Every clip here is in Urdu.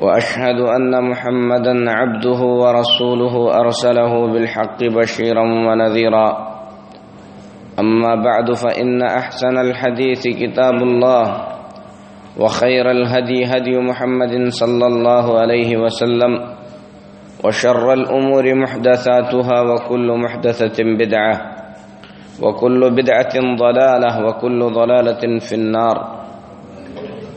واشهد ان محمدا عبده ورسوله ارسله بالحق بشيرا ونذيرا. اما بعد فان احسن الحديث كتاب الله، وخير الهدي هدي محمد صلى الله عليه وسلم، وشر الامور محدثاتها، وكل محدثه بدعه وكل بدعه ضلاله وكل ضلاله في النار.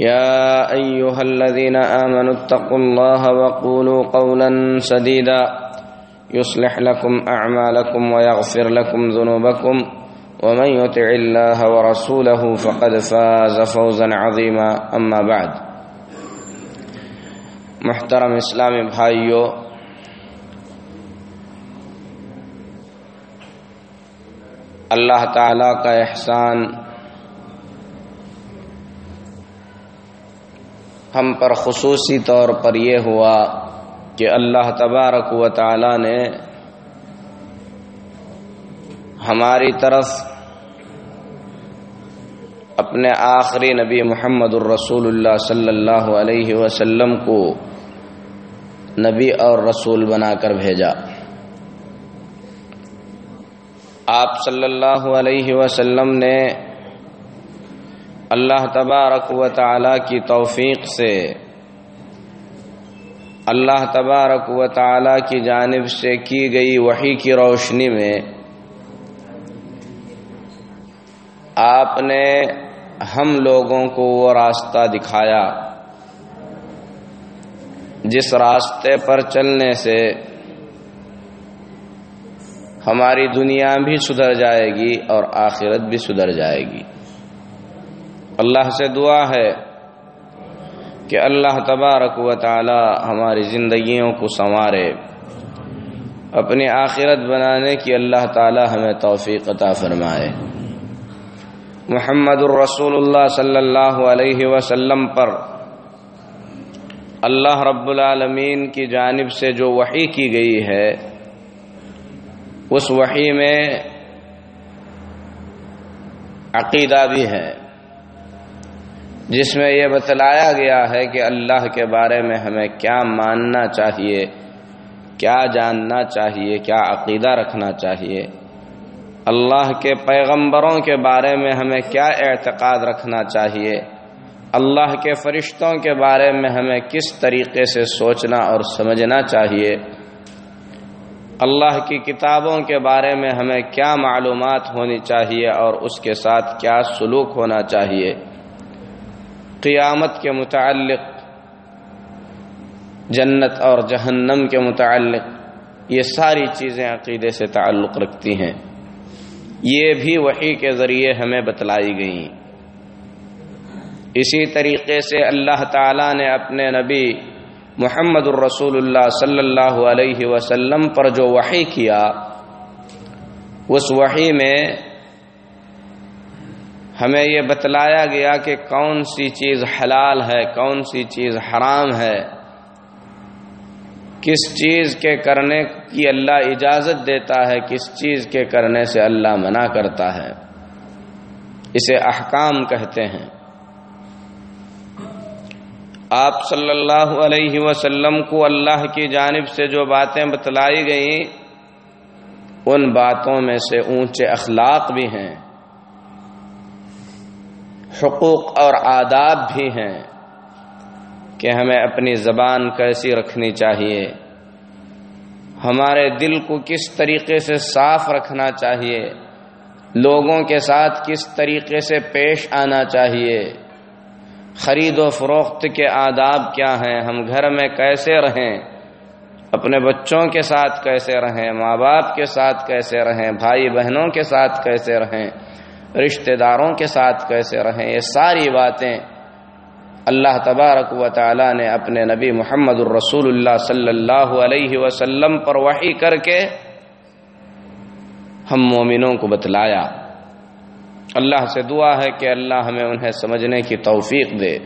يا أيها الذين آمنوا اتقوا الله وقولوا قولا سديدا يصلح لكم أعمالكم ويغفر لكم ذنوبكم ومن يطع الله ورسوله فقد فاز فوزا عظيما أما بعد محترم اسلام بھائیو، اللہ تعالی کا احسان ہم پر خصوصی طور پر یہ ہوا کہ اللہ تبارک و تعالی نے ہماری طرف اپنے آخری نبی محمد الرسول اللہ صلی اللہ علیہ وسلم کو نبی اور رسول بنا کر بھیجا۔ آپ صلی اللہ علیہ وسلم نے اللہ تبارک و تعالی کی توفیق سے، اللہ تبارک و تعالی کی جانب سے کی گئی وحی کی روشنی میں آپ نے ہم لوگوں کو وہ راستہ دکھایا، جس راستے پر چلنے سے ہماری دنیا بھی سدھر جائے گی اور آخرت بھی سدھر جائے گی۔ اللہ سے دعا ہے کہ اللہ تبارک و تعالی ہماری زندگیوں کو سنوارے، اپنی آخرت بنانے کی اللہ تعالی ہمیں توفیق عطا فرمائے۔ محمد الرسول اللہ صلی اللہ علیہ وسلم پر اللہ رب العالمین کی جانب سے جو وحی کی گئی ہے، اس وحی میں عقیدہ بھی ہے۔ جس میں یہ بتلایا گیا ہے کہ اللہ کے بارے میں ہمیں کیا ماننا چاہیے، کیا جاننا چاہیے، کیا عقیدہ رکھنا چاہیے۔ اللہ کے پیغمبروں کے بارے میں ہمیں کیا اعتقاد رکھنا چاہیے؟ اللہ کے فرشتوں کے بارے میں ہمیں کس طریقے سے سوچنا اور سمجھنا چاہیے؟ اللہ کی کتابوں کے بارے میں ہمیں کیا معلومات ہونی چاہیے اور اس کے ساتھ کیا سلوک ہونا چاہیے؟ قیامت کے متعلق، جنت اور جہنم کے متعلق، یہ ساری چیزیں عقیدے سے تعلق رکھتی ہیں۔ یہ بھی وحی کے ذریعے ہمیں بتلائی گئیں۔ اسی طریقے سے اللہ تعالی نے اپنے نبی محمد الرسول اللہ صلی اللہ علیہ وسلم پر جو وحی کیا، اس وحی میں ہمیں یہ بتلایا گیا کہ کون سی چیز حلال ہے، کون سی چیز حرام ہے۔ کس چیز کے کرنے کی اللہ اجازت دیتا ہے، کس چیز کے کرنے سے اللہ منع کرتا ہے۔ اسے احکام کہتے ہیں۔ آپ صلی اللہ علیہ وسلم کو اللہ کی جانب سے جو باتیں بتلائی گئیں، ان باتوں میں سے اونچے اخلاق بھی ہیں۔ حقوق اور آداب بھی ہیں کہ ہمیں اپنی زبان کیسی رکھنی چاہیے، ہمارے دل کو کس طریقے سے صاف رکھنا چاہیے، لوگوں کے ساتھ کس طریقے سے پیش آنا چاہیے، خرید و فروخت کے آداب کیا ہیں، ہم گھر میں کیسے رہیں، اپنے بچوں کے ساتھ کیسے رہیں، ماں باپ کے ساتھ کیسے رہیں، بھائی بہنوں کے ساتھ کیسے رہیں رشتہ داروں کے ساتھ کیسے رہیں؟ یہ ساری باتیں اللہ تبارک و تعالی نے اپنے نبی محمد الرسول اللہ صلی اللہ علیہ وسلم پر وحی کر کے ہم مومنوں کو بتلایا۔ اللہ سے دعا ہے کہ اللہ ہمیں انہیں سمجھنے کی توفیق دے۔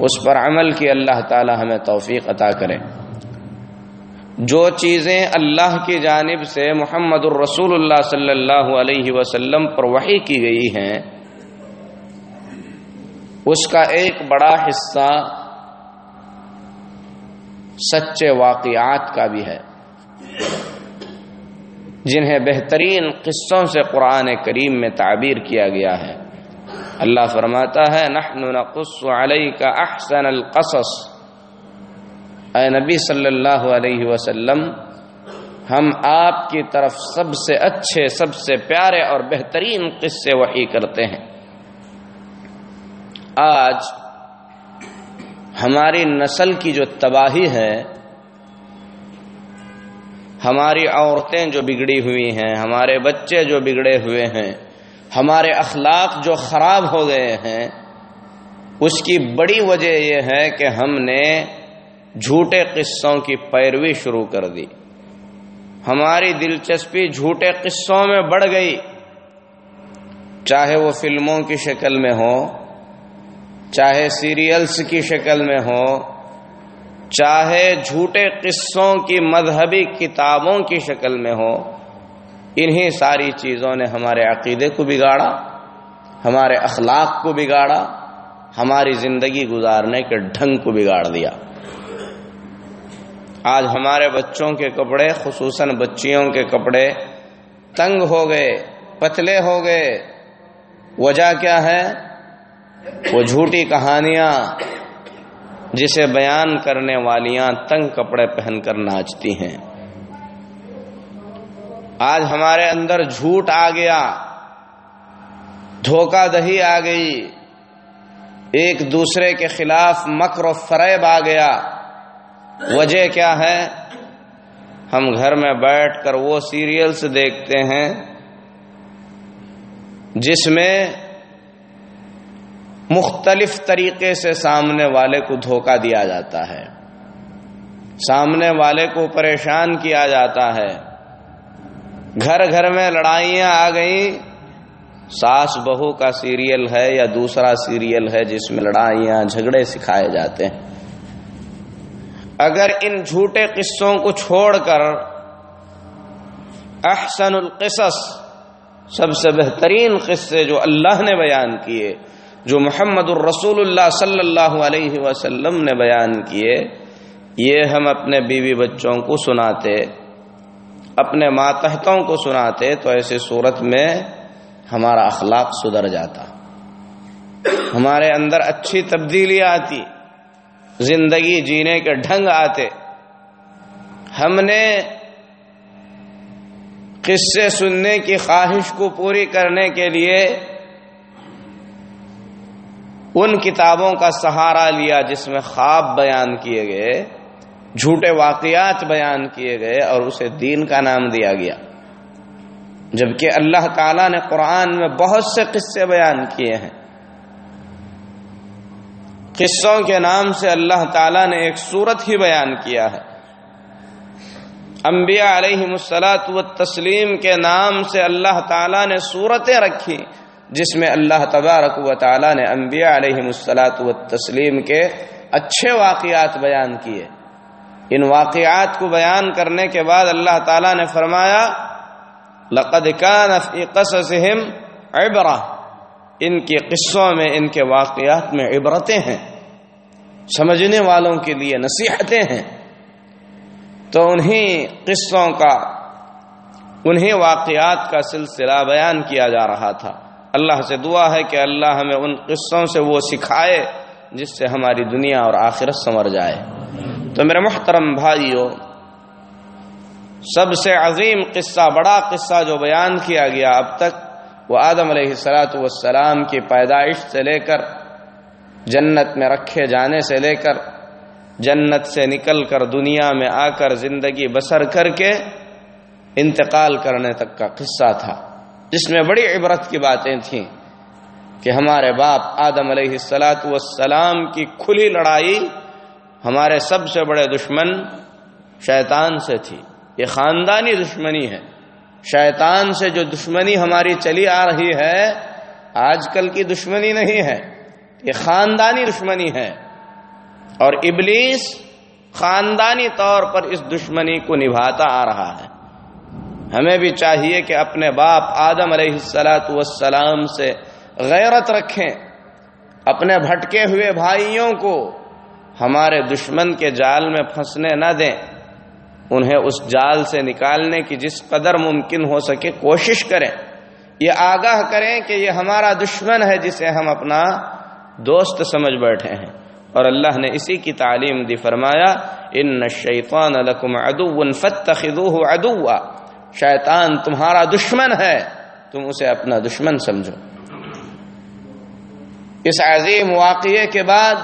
اس پر عمل کی اللہ تعالی ہمیں توفیق عطا کرے۔ جو چیزیں اللہ کی جانب سے محمد الرسول اللہ صلی اللہ علیہ وسلم پر وحی کی گئی ہیں، اس کا ایک بڑا حصہ سچے واقعات کا بھی ہے۔ جنہیں بہترین قصوں سے قرآن کریم میں تعبیر کیا گیا ہے۔ اللہ فرماتا ہے، نحن نقص علیک احسن القصص۔ اے نبی صلی اللہ علیہ وسلم، ہم آپ کی طرف سب سے اچھے، سب سے پیارے اور بہترین قصے وحی کرتے ہیں۔ آج ہماری نسل کی جو تباہی ہے، ہماری عورتیں جو بگڑی ہوئی ہیں، ہمارے بچے جو بگڑے ہوئے ہیں، ہمارے اخلاق جو خراب ہو گئے ہیں، اس کی بڑی وجہ یہ ہے کہ ہم نے جھوٹے قصوں کی پیروی شروع کر دی۔ ہماری دلچسپی جھوٹے قصوں میں بڑھ گئی۔ چاہے وہ فلموں کی شکل میں ہو، چاہے سیریلز کی شکل میں ہو، چاہے جھوٹے قصوں کی مذہبی کتابوں کی شکل میں ہو، انہی ساری چیزوں نے ہمارے عقیدے کو بگاڑا، ہمارے اخلاق کو بگاڑا، ہماری زندگی گزارنے کے ڈھنگ کو بگاڑ دیا۔ آج ہمارے بچوں کے کپڑے، خصوصاً بچیوں کے کپڑے، تنگ ہو گئے، پتلے ہو گئے۔ وجہ کیا ہے؟ وہ جھوٹی کہانیاں جسے بیان کرنے والیاں تنگ کپڑے پہن کر ناچتی ہیں۔ آج ہمارے اندر جھوٹ آ گیا، دھوکہ دہی آ گئی، ایک دوسرے کے خلاف مکر و فریب آ گیا۔ وجہ کیا ہے؟ ہم گھر میں بیٹھ کر وہ سیریلز دیکھتے ہیں جس میں مختلف طریقے سے سامنے والے کو دھوکہ دیا جاتا ہے، سامنے والے کو پریشان کیا جاتا ہے۔ گھر گھر میں لڑائیاں آ گئیں، ساس بہو کا سیریل ہے یا دوسرا سیریل ہے جس میں لڑائیاں جھگڑے سکھائے جاتے ہیں۔ اگر ان جھوٹے قصوں کو چھوڑ کر احسن القصص، سب سے بہترین قصے جو اللہ نے بیان کیے، جو محمد الرسول اللہ صلی اللہ علیہ وسلم نے بیان کیے، یہ ہم اپنے بیوی بچوں کو سناتے، اپنے ماتحتوں کو سناتے، تو ایسے صورت میں ہمارا اخلاق سدھر جاتا۔ ہمارے اندر اچھی تبدیلی آتی۔ زندگی جینے کے ڈھنگ آتے۔ ہم نے قصے سننے کی خواہش کو پوری کرنے کے لیے ان کتابوں کا سہارا لیا جس میں خواب بیان کیے گئے، جھوٹے واقعات بیان کیے گئے اور اسے دین کا نام دیا گیا۔ جبکہ اللہ تعالی نے قرآن میں بہت سے قصے بیان کیے ہیں۔ قصوں کے نام سے اللہ تعالی نے ایک صورت ہی بیان کیا ہے۔ انبیاء علیہ مسلاط و تسلیم کے نام سے اللہ تعالی نے صورتیں رکھی، جس میں اللہ تبارک و تعالی نے انبیاء علیہ مسلاط و تسلیم کے اچھے واقعات بیان کیے۔ ان واقعات کو بیان کرنے کے بعد اللہ تعالی نے فرمایا، لقد كان في قصصهم عبرہ ان کے قصوں میں، ان کے واقعات میں عبرتیں ہیں، سمجھنے والوں کے لیے نصیحتیں ہیں۔ تو انہیں قصوں کا انہیں واقعات کا سلسلہ بیان کیا جا رہا تھا۔ اللہ سے دعا ہے کہ اللہ ہمیں ان قصوں سے وہ سکھائے جس سے ہماری دنیا اور آخرت سمر جائے۔ تو میرے محترم بھائیوں سب سے عظیم قصہ، بڑا قصہ جو بیان کیا گیا اب تک وہ آدم علیہ السلاۃ والسلام کی پیدائش سے لے کر جنت میں رکھے جانے سے لے کر جنت سے نکل کر دنیا میں آ کر زندگی بسر کر کے انتقال کرنے تک کا قصہ تھا۔ جس میں بڑی عبرت کی باتیں تھیں کہ ہمارے باپ آدم علیہ السلاۃ والسلام کی کھلی لڑائی ہمارے سب سے بڑے دشمن شیطان سے تھی۔ یہ خاندانی دشمنی ہے۔ شیطان سے جو دشمنی ہماری چلی آ رہی ہے، آج کل کی دشمنی نہیں ہے، یہ خاندانی دشمنی ہے۔ اور ابلیس خاندانی طور پر اس دشمنی کو نبھاتا آ رہا ہے۔ ہمیں بھی چاہیے کہ اپنے باپ آدم علیہ السلاۃ والسلام سے غیرت رکھیں۔ اپنے بھٹکے ہوئے بھائیوں کو ہمارے دشمن کے جال میں پھنسنے نہ دیں۔ انہیں اس جال سے نکالنے کی جس قدر ممکن ہو سکے کوشش کریں۔ یہ آگاہ کریں کہ یہ ہمارا دشمن ہے جسے ہم اپنا دوست سمجھ بیٹھے ہیں۔ اور اللہ نے اسی کی تعلیم دی، فرمایا، ان شیطان لکم ادو فتخذوه عدوا۔ شیطان تمہارا دشمن ہے، تم اسے اپنا دشمن سمجھو۔ اس عظیم واقعے کے بعد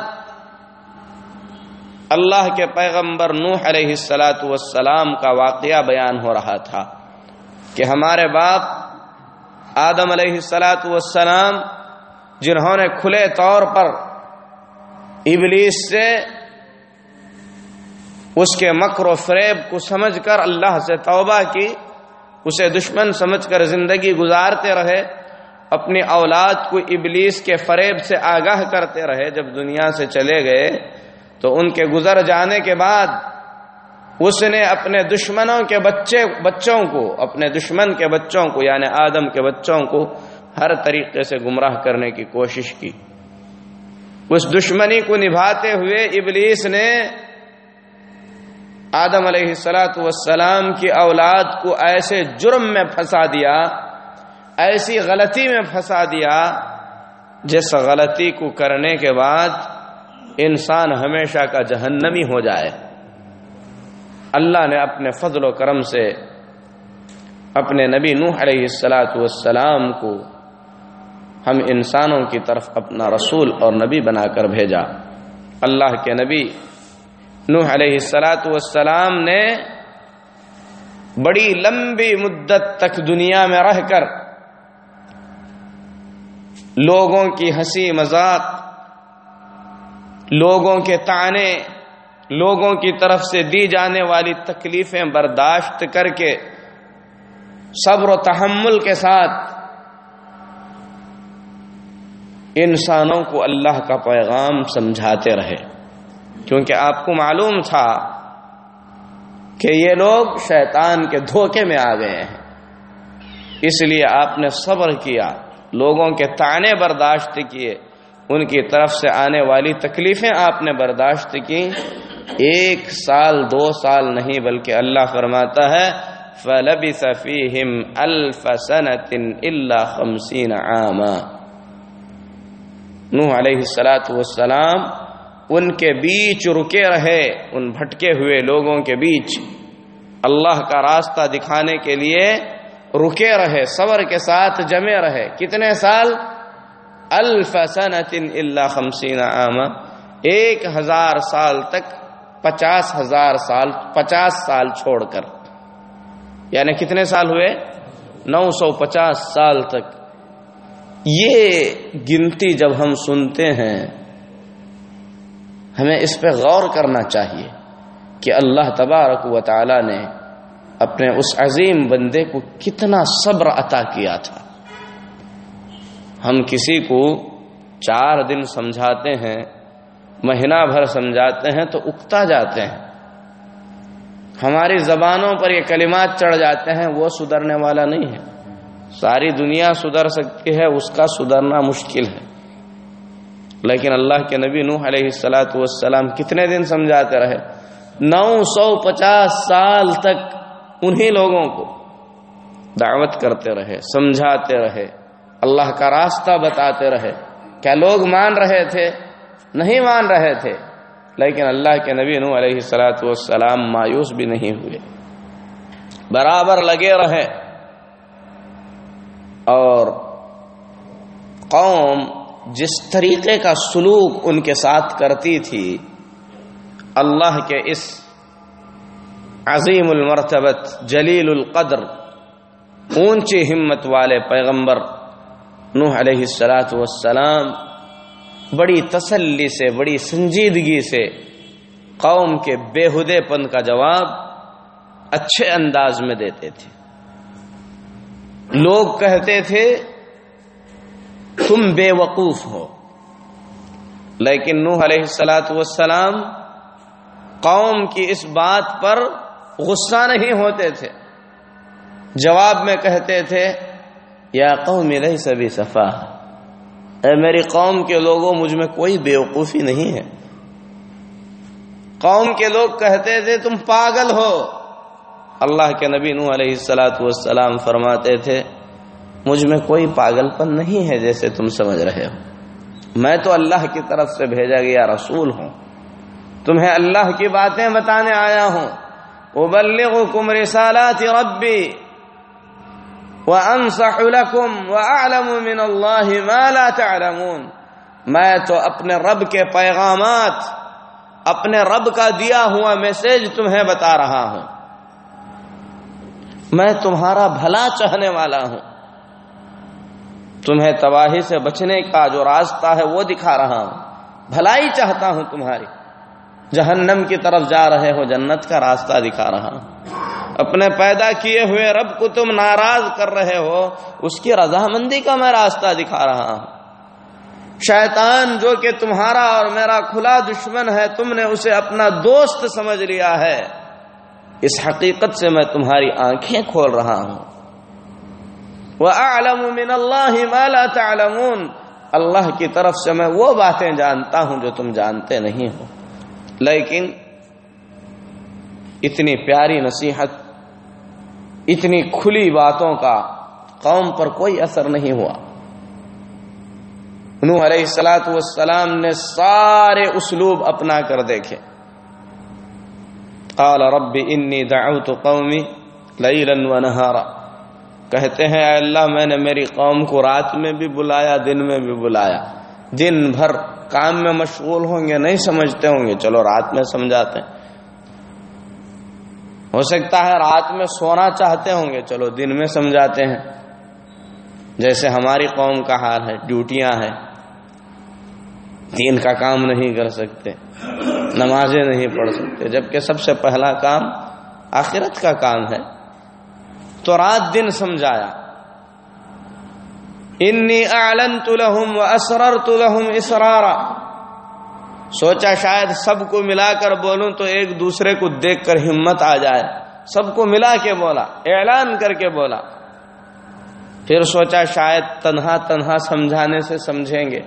اللہ کے پیغمبر نوح علیہ السلاۃ والسلام کا واقعہ بیان ہو رہا تھا کہ ہمارے باپ آدم علیہ السلاۃ والسلام جنہوں نے کھلے طور پر ابلیس سے اس کے مکر و فریب کو سمجھ کر اللہ سے توبہ کی، اسے دشمن سمجھ کر زندگی گزارتے رہے، اپنی اولاد کو ابلیس کے فریب سے آگاہ کرتے رہے جب دنیا سے چلے گئے۔ تو ان کے گزر جانے کے بعد اس نے اپنے دشمنوں کے بچے، بچوں کو، اپنے دشمن کے بچوں کو یعنی آدم کے بچوں کو ہر طریقے سے گمراہ کرنے کی کوشش کی۔ اس دشمنی کو نبھاتے ہوئے ابلیس نے آدم علیہ السلاۃ والسلام کی اولاد کو ایسے جرم میں پھنسا دیا، ایسی غلطی میں پھنسا دیا جس غلطی کو کرنے کے بعد انسان ہمیشہ کا جہنمی ہو جائے۔ اللہ نے اپنے فضل و کرم سے اپنے نبی نوح علیہ السلاۃ والسلام کو ہم انسانوں کی طرف اپنا رسول اور نبی بنا کر بھیجا۔ اللہ کے نبی نوح علیہ السلاۃ والسلام نے بڑی لمبی مدت تک دنیا میں رہ کر لوگوں کی ہنسی مذاق لوگوں کے تانے، لوگوں کی طرف سے دی جانے والی تکلیفیں برداشت کر کے صبر و تحمل کے ساتھ انسانوں کو اللہ کا پیغام سمجھاتے رہے۔ کیونکہ آپ کو معلوم تھا کہ یہ لوگ شیطان کے دھوکے میں آ گئے ہیں۔ اس لیے آپ نے صبر کیا، لوگوں کے تانے برداشت کیے۔ ان کی طرف سے آنے والی تکلیفیں آپ نے برداشت کی۔ ایک سال، دو سال نہیں، بلکہ اللہ فرماتا ہے، فَلَبِثَ فِيهِمْ أَلْفَ سَنَةٍ إِلَّا خَمْسِينَ نوح علیہ السلاۃ والسلام ان کے بیچ رکے رہے، ان بھٹکے ہوئے لوگوں کے بیچ۔ اللہ کا راستہ دکھانے کے لیے رکے رہے، صبر کے ساتھ جمے رہے۔ کتنے سال؟ الفسنت اللہ خمسین عام، ایک ہزار سال تک پچاس ہزار سال، پچاس سال چھوڑ کر۔ یعنی کتنے سال ہوئے؟ نو سو پچاس سال تک۔ یہ گنتی جب ہم سنتے ہیں، ہمیں اس پہ غور کرنا چاہیے کہ اللہ تبارک و تعالی نے اپنے اس عظیم بندے کو کتنا صبر عطا کیا تھا۔ ہم کسی کو چار دن سمجھاتے ہیں، مہینہ بھر سمجھاتے ہیں تو اکتا جاتے ہیں۔ ہماری زبانوں پر یہ کلمات چڑھ جاتے ہیں، وہ سدھرنے والا نہیں ہے۔ ساری دنیا سدھر سکتی ہے، اس کا سدھرنا مشکل ہے۔ لیکن اللہ کے نبی نوح علیہ السلاۃ والسلام کتنے دن سمجھاتے رہے؟ نو سو پچاس سال تک انہی لوگوں کو دعوت کرتے رہے، سمجھاتے رہے۔ اللہ کا راستہ بتاتے رہے۔ کیا لوگ مان رہے تھے؟ نہیں مان رہے تھے۔ لیکن اللہ کے نبی نو علیہ السلاۃ والسلام مایوس بھی نہیں ہوئے۔ برابر لگے رہے۔ اور قوم جس طریقے کا سلوک ان کے ساتھ کرتی تھی، اللہ کے اس عظیم المرتبت، جلیل القدر، اونچی ہمت والے پیغمبر نوح علیہ السلاۃ والسلام بڑی تسلی سے، بڑی سنجیدگی سے قوم کے بےحدے پن کا جواب اچھے انداز میں دیتے تھے۔ لوگ کہتے تھے، تم بے وقوف ہو۔ لیکن نوح علیہ السلاۃ والسلام قوم کی اس بات پر غصہ نہیں ہوتے تھے۔ جواب میں کہتے تھے یا قوم لئی سبھی صفا۔ اے میری قوم کے لوگوں، مجھ میں کوئی بیوقوفی نہیں ہے۔ قوم کے لوگ کہتے تھے، تم پاگل ہو۔ اللہ کے نبی نو علیہ السلاۃ والسلام فرماتے تھے، مجھ میں کوئی پاگل پن نہیں ہے جیسے تم سمجھ رہے ہو۔ میں تو اللہ کی طرف سے بھیجا گیا رسول ہوں۔ تمہیں اللہ کی باتیں بتانے آیا ہوں۔ ابلغکم رسالات ربی۔ وانصح لكم واعلم من الله ما لا تعلمون۔ میں تو اپنے رب کے پیغامات، اپنے رب کا دیا ہوا میسج تمہیں بتا رہا ہوں۔ میں تمہارا بھلا چاہنے والا ہوں۔ تمہیں تباہی سے بچنے کا جو راستہ ہے وہ دکھا رہا ہوں۔ بھلائی چاہتا ہوں تمہاری۔ جہنم کی طرف جا رہے ہو، جنت کا راستہ دکھا رہا ہوں۔ اپنے پیدا کیے ہوئے رب کو تم ناراض کر رہے ہو، اس کی رضامندی کا میں راستہ دکھا رہا ہوں۔ شیطان جو کہ تمہارا اور میرا کھلا دشمن ہے، تم نے اسے اپنا دوست سمجھ لیا ہے۔ اس حقیقت سے میں تمہاری آنکھیں کھول رہا ہوں۔ وَأَعْلَمُ مِنَ اللَّهِ مَا لَا تَعْلَمُونَ۔ اللہ کی طرف سے میں وہ باتیں جانتا ہوں جو تم جانتے نہیں ہو۔ لیکن اتنی پیاری نصیحت، اتنی کھلی باتوں کا قوم پر کوئی اثر نہیں ہوا۔ نوح علیہ السلاۃ والسلام نے سارے اسلوب اپنا کر دیکھے۔ قال رب انی دعوت قومی لیلا ونہارا کہتے ہیں، اے اللہ، میں نے میری قوم کو رات میں بھی بلایا، دن میں بھی بلایا۔ دن بھر کام میں مشغول ہوں گے، نہیں سمجھتے ہوں گے۔ چلو، رات میں سمجھاتے ہیں۔ ہو سکتا ہے رات میں سونا چاہتے ہوں گے۔ چلو دن میں سمجھاتے ہیں۔ جیسے ہماری قوم کا حال ہے، ڈیوٹیاں ہیں۔ دین کا کام نہیں کر سکتے، نمازیں نہیں پڑھ سکتے، جبکہ سب سے پہلا کام آخرت کا کام ہے۔ تو رات دن سمجھایا۔ انی اعلنت لهم واسررت لهم اسرارا۔ سوچا شاید سب کو ملا کر بولوں تو ایک دوسرے کو دیکھ کر ہمت آ جائے۔ سب کو ملا کے بولا، اعلان کر کے بولا۔ پھر سوچا شاید تنہا تنہا سمجھانے سے سمجھیں گے۔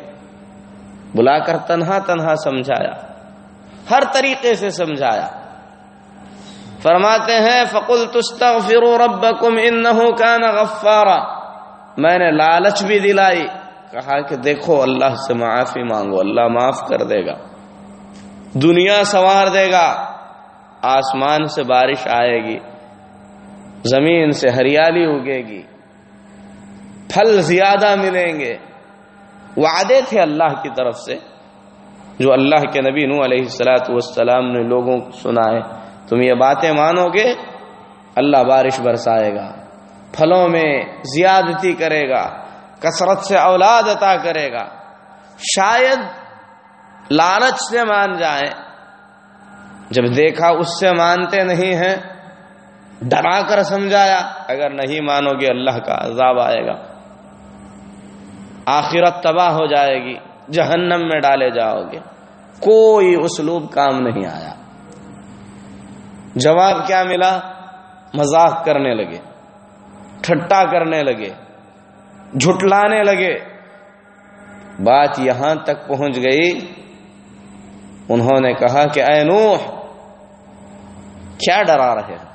بلا کر تنہا تنہا سمجھایا۔ ہر طریقے سے سمجھایا۔ فرماتے ہیں فقل تستغفروا ربکم انہو کان غفارا۔ میں نے لالچ بھی دلائی۔ کہا کہ دیکھو، اللہ سے معافی مانگو، اللہ معاف کر دے گا۔ دنیا سنوار دے گا۔ آسمان سے بارش آئے گی۔ زمین سے ہریالی اگے گی۔ پھل زیادہ ملیں گے۔ وعدے تھے اللہ کی طرف سے، جو اللہ کے نبی نو علیہ السلاۃ والسلام نے لوگوں کو سنائے۔ تم یہ باتیں مانو گے، اللہ بارش برسائے گا۔ پھلوں میں زیادتی کرے گا، کثرت سے اولاد عطا کرے گا۔ شاید لالچ سے مان جائیں۔ جب دیکھا اس سے مانتے نہیں ہیں، ڈرا کر سمجھایا، اگر نہیں مانو گے اللہ کا عذاب آئے گا۔ آخرت تباہ ہو جائے گی، جہنم میں ڈالے جاؤ گے۔ کوئی اسلوب کام نہیں آیا۔ جواب کیا ملا؟ مذاق کرنے لگے ٹھٹا کرنے لگے، جھٹلانے لگے۔ بات یہاں تک پہنچ گئی۔ انہوں نے کہا کہ اے نوح، کیا ڈرا رہے ہو؟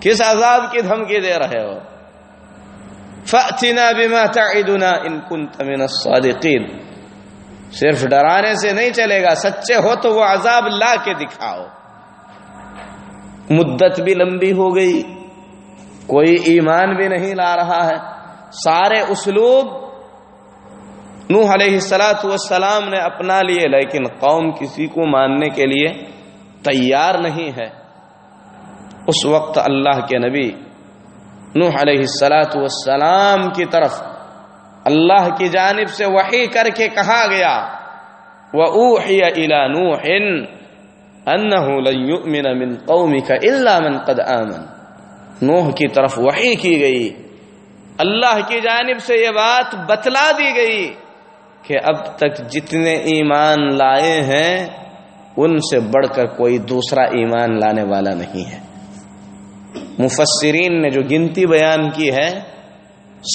کس عذاب کی دھمکی دے رہے ہو؟ فَأْتِنَا بِمَا تَعِدُنَا إِن كُنْتَ مِنَ الصَّادِقِينَ صرف ڈرانے سے نہیں چلے گا، سچے ہو تو وہ عذاب لا کے دکھاؤ۔ مدت بھی لمبی ہو گئی، کوئی ایمان بھی نہیں لا رہا ہے۔ سارے اسلوب نوح علیہ السلاۃ والسلام نے اپنا لیے، لیکن قوم کسی کو ماننے کے لیے تیار نہیں ہے۔ اس وقت اللہ کے نبی نوح علیہ السلاۃ والسلام کی طرف اللہ کی جانب سے وحی کر کے کہا گیا، وَأُوحِيَ إِلَى نُوحٍ أَنَّهُ لَن يُؤْمِنَ مِن قَوْمِكَ إِلَّا مَن قَدْ آمَن۔ نوح کی طرف وحی کی گئی۔ اللہ کی جانب سے یہ بات بتلا دی گئی۔ کہ اب تک جتنے ایمان لائے ہیں، ان سے بڑھ کر کوئی دوسرا ایمان لانے والا نہیں ہے۔ مفسرین نے جو گنتی بیان کی ہے،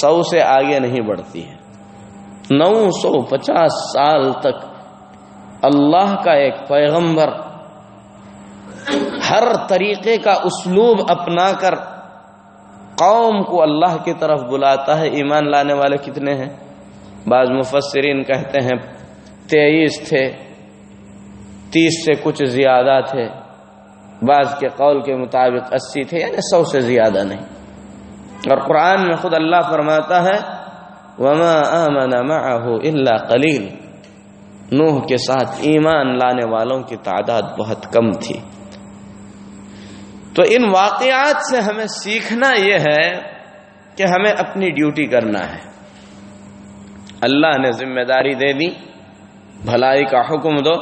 سو سے آگے نہیں بڑھتی ہے۔ نو سو پچاس سال تک اللہ کا ایک پیغمبر ہر طریقے کا اسلوب اپنا کر قوم کو اللہ کی طرف بلاتا ہے۔ ایمان لانے والے کتنے ہیں؟ بعض مفسرین کہتے ہیں تیئیس تھے، تیس سے کچھ زیادہ تھے۔ بعض کے قول کے مطابق اسی تھے یعنی سو سے زیادہ نہیں۔ اور قرآن میں خود اللہ فرماتا ہے، وما آمن معه الا قلیل نوح کے ساتھ ایمان لانے والوں کی تعداد بہت کم تھی۔ تو ان واقعات سے ہمیں سیکھنا یہ ہے کہ ہمیں اپنی ڈیوٹی کرنا ہے۔ اللہ نے ذمہ داری دے دی، بھلائی کا حکم دو،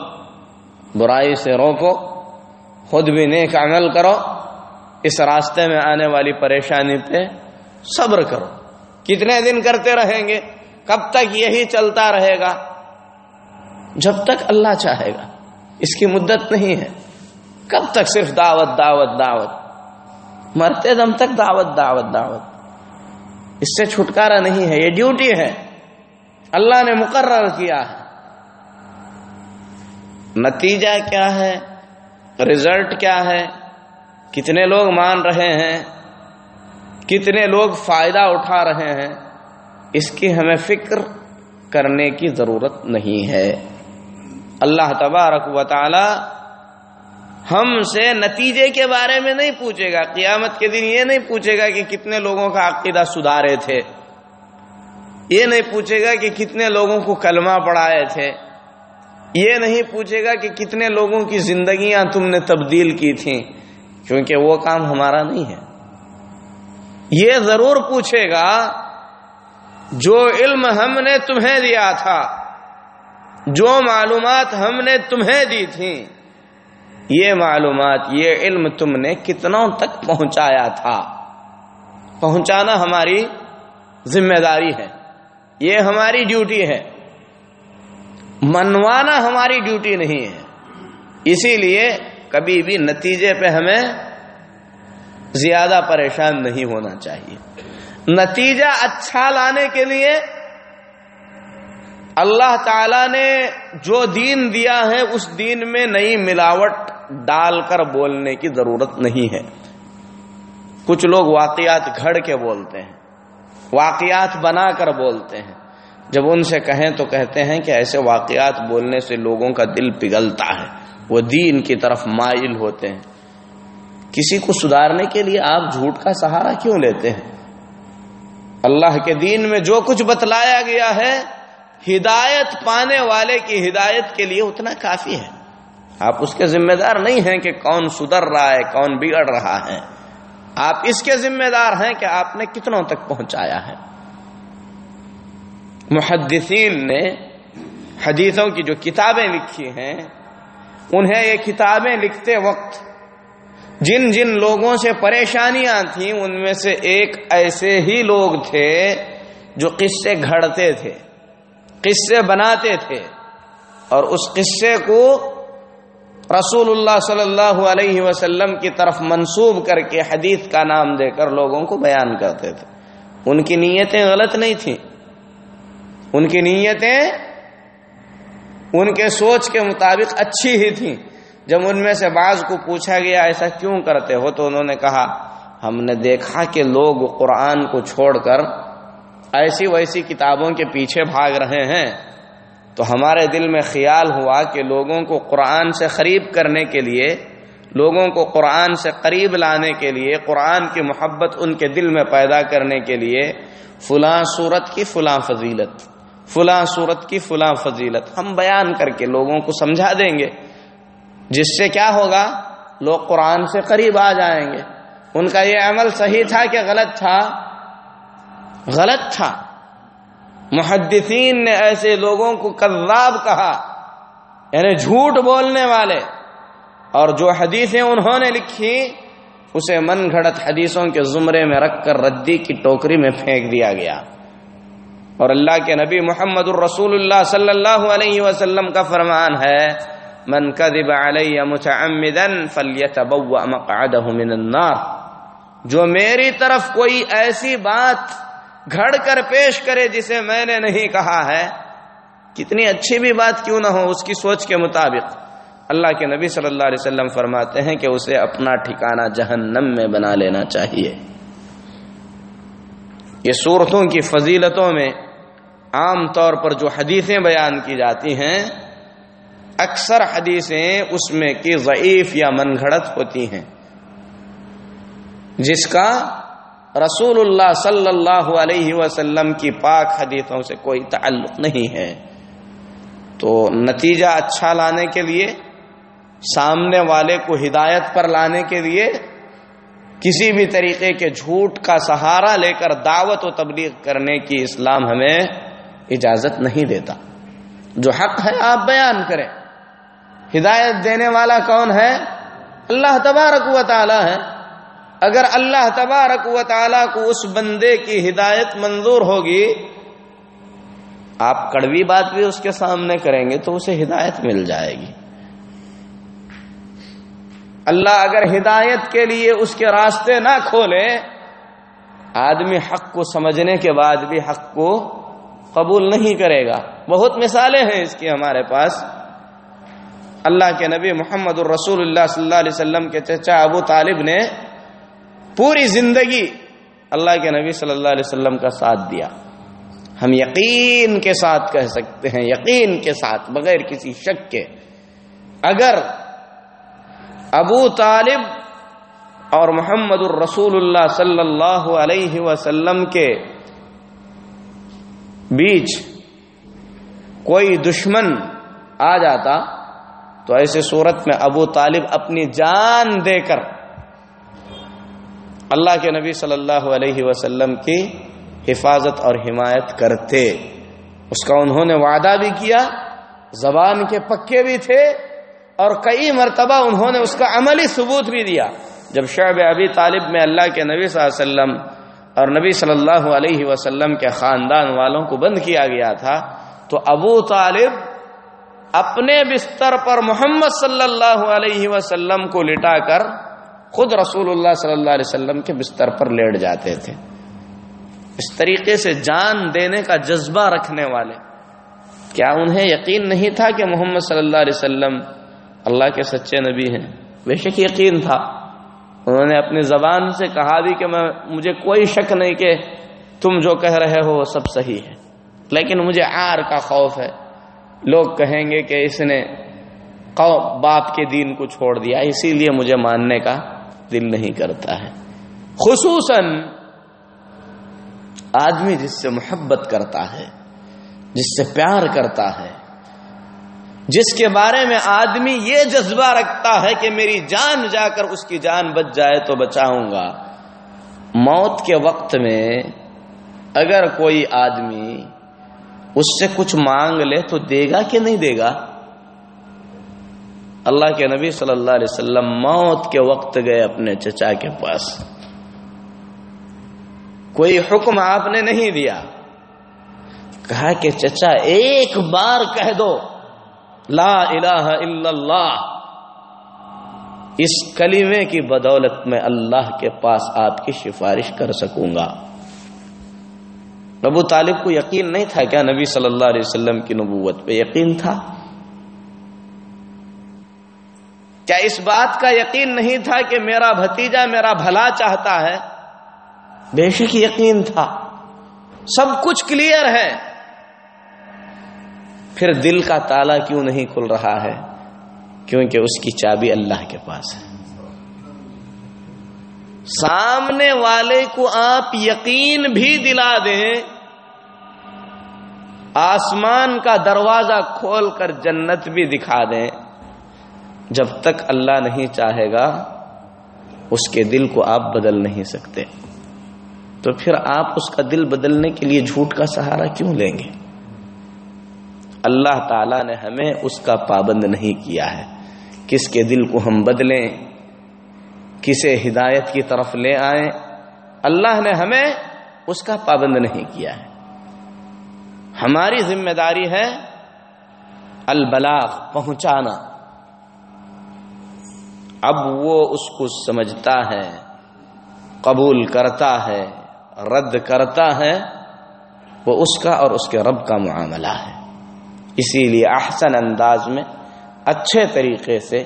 برائی سے روکو، خود بھی نیک عمل کرو، اس راستے میں آنے والی پریشانی پہ صبر کرو۔ کتنے دن کرتے رہیں گے؟ کب تک یہی چلتا رہے گا؟ جب تک اللہ چاہے گا۔ اس کی مدت نہیں ہے۔ کب تک صرف دعوت دعوت دعوت۔ مرتے دم تک دعوت دعوت دعوت۔ اس سے چھٹکارا نہیں ہے، یہ ڈیوٹی ہے۔ اللہ نے مقرر کیا ہے۔ نتیجہ کیا ہے؟ رزلٹ کیا ہے؟ کتنے لوگ مان رہے ہیں؟ کتنے لوگ فائدہ اٹھا رہے ہیں؟ اس کی ہمیں فکر کرنے کی ضرورت نہیں ہے۔ اللہ تبارک و تعالی ہم سے نتیجے کے بارے میں نہیں پوچھے گا، قیامت کے دن یہ نہیں پوچھے گا کہ کتنے لوگوں کا عقیدہ سدھارے تھے۔ یہ نہیں پوچھے گا کہ کتنے لوگوں کو کلمہ پڑھائے تھے۔ یہ نہیں پوچھے گا کہ کتنے لوگوں کی زندگیاں تم نے تبدیل کی تھیں، کیونکہ وہ کام ہمارا نہیں ہے۔ یہ ضرور پوچھے گا، جو علم ہم نے تمہیں دیا تھا، جو معلومات ہم نے تمہیں دی تھیں، یہ معلومات، یہ علم تم نے کتنوں تک پہنچایا تھا۔ پہنچانا ہماری ذمہ داری ہے۔ یہ ہماری ڈیوٹی ہے۔ منوانا ہماری ڈیوٹی نہیں ہے۔ اسی لیے کبھی بھی نتیجے پہ ہمیں زیادہ پریشان نہیں ہونا چاہیے۔ نتیجہ اچھا لانے کے لیے اللہ تعالی نے جو دین دیا ہے، اس دین میں نئی ملاوٹ ڈال کر بولنے کی ضرورت نہیں ہے۔ کچھ لوگ واقعات گھڑ کے بولتے ہیں۔ واقعات بنا کر بولتے ہیں۔ جب ان سے کہیں تو کہتے ہیں کہ ایسے واقعات بولنے سے لوگوں کا دل پگھلتا ہے۔ وہ دین کی طرف مائل ہوتے ہیں۔ کسی کو سدھارنے کے لیے آپ جھوٹ کا سہارا کیوں لیتے ہیں؟ اللہ کے دین میں جو کچھ بتلایا گیا ہے، ہدایت پانے والے کی ہدایت کے لیے اتنا کافی ہے۔ آپ اس کے ذمہ دار نہیں ہیں کہ کون سدھر رہا ہے، کون بگڑ رہا ہے۔ آپ اس کے ذمہ دار ہیں کہ آپ نے کتنوں تک پہنچایا ہے۔ محدثین نے حدیثوں کی جو کتابیں لکھی ہیں، انہیں یہ کتابیں لکھتے وقت جن جن لوگوں سے پریشانیاں تھیں، ان میں سے ایک ایسے ہی لوگ تھے جو قصے گھڑتے تھے، قصے بناتے تھے اور اس قصے کو رسول اللہ صلی اللہ علیہ وسلم کی طرف منسوب کر کے حدیث کا نام دے کر لوگوں کو بیان کرتے تھے۔ ان کی نیتیں غلط نہیں تھیں۔ ان کی نیتیں ان کے سوچ کے مطابق اچھی ہی تھیں۔ جب ان میں سے بعض کو پوچھا گیا، ایسا کیوں کرتے ہو؟ تو انہوں نے کہا، ہم نے دیکھا کہ لوگ قرآن کو چھوڑ کر ایسی ویسی کتابوں کے پیچھے بھاگ رہے ہیں۔ تو ہمارے دل میں خیال ہوا کہ لوگوں کو قرآن سے قریب کرنے کے لیے، لوگوں کو قرآن سے قریب لانے کے لیے، قرآن کی محبت ان کے دل میں پیدا کرنے کے لیے فلاں صورت کی فلاں فضیلت، فلاں صورت کی فلاں فضیلت۔ ہم بیان کر کے لوگوں کو سمجھا دیں گے۔ جس سے کیا ہوگا؟ لوگ قرآن سے قریب آ جائیں گے۔ ان کا یہ عمل صحیح تھا کہ غلط تھا؟ غلط تھا۔ محدثین نے ایسے لوگوں کو کذاب کہا یعنی جھوٹ بولنے والے۔ اور جو حدیثیں انہوں نے لکھی، اسے من گھڑت حدیثوں کے زمرے میں رکھ کر ردی کی ٹوکری میں پھینک دیا گیا۔ اور اللہ کے نبی محمد الرسول اللہ صلی اللہ علیہ وسلم کا فرمان ہے، من كذب علی متعمدا فلیتبوأ مقعده من النار جو میری طرف کوئی ایسی بات گھڑ کر پیش کرے جسے میں نے نہیں کہا ہے۔ کتنی اچھی بھی بات کیوں نہ ہو، اس کی سوچ کے مطابق۔ اللہ کے نبی صلی اللہ علیہ وسلم فرماتے ہیں کہ اسے اپنا ٹھکانہ جہنم میں بنا لینا چاہیے۔ یہ صورتوں کی فضیلتوں میں عام طور پر جو حدیثیں بیان کی جاتی ہیں، اکثر حدیثیں اس میں کی ضعیف یا من گھڑت ہوتی ہیں۔ جس کا رسول اللہ صلی اللہ علیہ وسلم کی پاک حدیثوں سے کوئی تعلق نہیں ہے۔ تو نتیجہ اچھا لانے کے لیے، سامنے والے کو ہدایت پر لانے کے لیے کسی بھی طریقے کے جھوٹ کا سہارا لے کر دعوت و تبلیغ کرنے کی اسلام ہمیں اجازت نہیں دیتا۔ جو حق ہے آپ بیان کریں۔ ہدایت دینے والا کون ہے؟ اللہ تبارک و تعالی ہے۔ اگر اللہ تبارک و تعالی کو اس بندے کی ہدایت منظور ہوگی، آپ کڑوی بات بھی اس کے سامنے کریں گے تو اسے ہدایت مل جائے گی۔ اللہ اگر ہدایت کے لیے اس کے راستے نہ کھولے، آدمی حق کو سمجھنے کے بعد بھی حق کو قبول نہیں کرے گا۔ بہت مثالیں ہیں اس کی ہمارے پاس۔ اللہ کے نبی محمد الرسول اللہ صلی اللہ علیہ وسلم کے چچا ابو طالب نے پوری زندگی اللہ کے نبی صلی اللہ علیہ وسلم کا ساتھ دیا۔ ہم یقین کے ساتھ کہہ سکتے ہیں، یقین کے ساتھ، بغیر کسی شک کے۔ اگر ابو طالب اور محمد الرسول اللہ صلی اللہ علیہ وسلم کے بیچ کوئی دشمن آ جاتا، تو ایسے صورت میں ابو طالب اپنی جان دے کر اللہ کے نبی صلی اللہ علیہ وسلم کی حفاظت اور حمایت کرتے۔ اس کا انہوں نے وعدہ بھی کیا، زبان کے پکے بھی تھے اور کئی مرتبہ انہوں نے اس کا عملی ثبوت بھی دیا۔ جب شعب ابی طالب میں اللہ کے نبی صلی اللہ علیہ وسلم اور نبی صلی اللہ علیہ وسلم کے خاندان والوں کو بند کیا گیا تھا، تو ابو طالب اپنے بستر پر محمد صلی اللہ علیہ وسلم کو لٹا کر خود رسول اللہ صلی اللہ علیہ وسلم کے بستر پر لیٹ جاتے تھے۔ اس طریقے سے جان دینے کا جذبہ رکھنے والے۔ کیا انہیں یقین نہیں تھا کہ محمد صلی اللہ علیہ وسلم اللہ کے سچے نبی ہیں؟ بے شک یقین تھا۔ انہوں نے اپنی زبان سے کہا بھی کہ میں مجھے کوئی شک نہیں کہ تم جو کہہ رہے ہو وہ سب صحیح ہے۔ لیکن مجھے آر کا خوف ہے۔ لوگ کہیں گے کہ اس نے باپ کے دین کو چھوڑ دیا، اسی لیے مجھے ماننے کا دل نہیں کرتا ہے۔ خصوصاً آدمی جس سے محبت کرتا ہے، جس سے پیار کرتا ہے، جس کے بارے میں آدمی یہ جذبہ رکھتا ہے کہ میری جان جا کر اس کی جان بچ جائے تو بچاؤں گا۔ موت کے وقت میں اگر کوئی آدمی اس سے کچھ مانگ لے تو دے گا کہ نہیں دے گا؟ اللہ کے نبی صلی اللہ علیہ وسلم موت کے وقت گئے اپنے چچا کے پاس۔ کوئی حکم آپ نے نہیں دیا۔ کہا کہ چچا ایک بار کہہ دو، لا الہ الا اللہ۔ اس کلمے کی بدولت میں اللہ کے پاس آپ کی سفارش کر سکوں گا۔ ابو طالب کو یقین نہیں تھا کیا نبی صلی اللہ علیہ وسلم کی نبوت پہ یقین تھا؟ کیا اس بات کا یقین نہیں تھا کہ میرا بھتیجا میرا بھلا چاہتا ہے؟ بے شک یقین تھا۔ سب کچھ کلیئر ہے۔ پھر دل کا تالا کیوں نہیں کھل رہا ہے؟ کیونکہ اس کی چابی اللہ کے پاس ہے۔ سامنے والے کو آپ یقین بھی دلا دیں۔ آسمان کا دروازہ کھول کر جنت بھی دکھا دیں۔ جب تک اللہ نہیں چاہے گا، اس کے دل کو آپ بدل نہیں سکتے۔ تو پھر آپ اس کا دل بدلنے کے لیے جھوٹ کا سہارا کیوں لیں گے؟ اللہ تعالی نے ہمیں اس کا پابند نہیں کیا ہے۔ کس کے دل کو ہم بدلیں، کسے ہدایت کی طرف لے آئیں، اللہ نے ہمیں اس کا پابند نہیں کیا ہے۔ ہماری ذمہ داری ہے البلاغ، پہنچانا۔ اب وہ اس کو سمجھتا ہے، قبول کرتا ہے، رد کرتا ہے، وہ اس کا اور اس کے رب کا معاملہ ہے۔ اسی لیے احسن انداز میں اچھے طریقے سے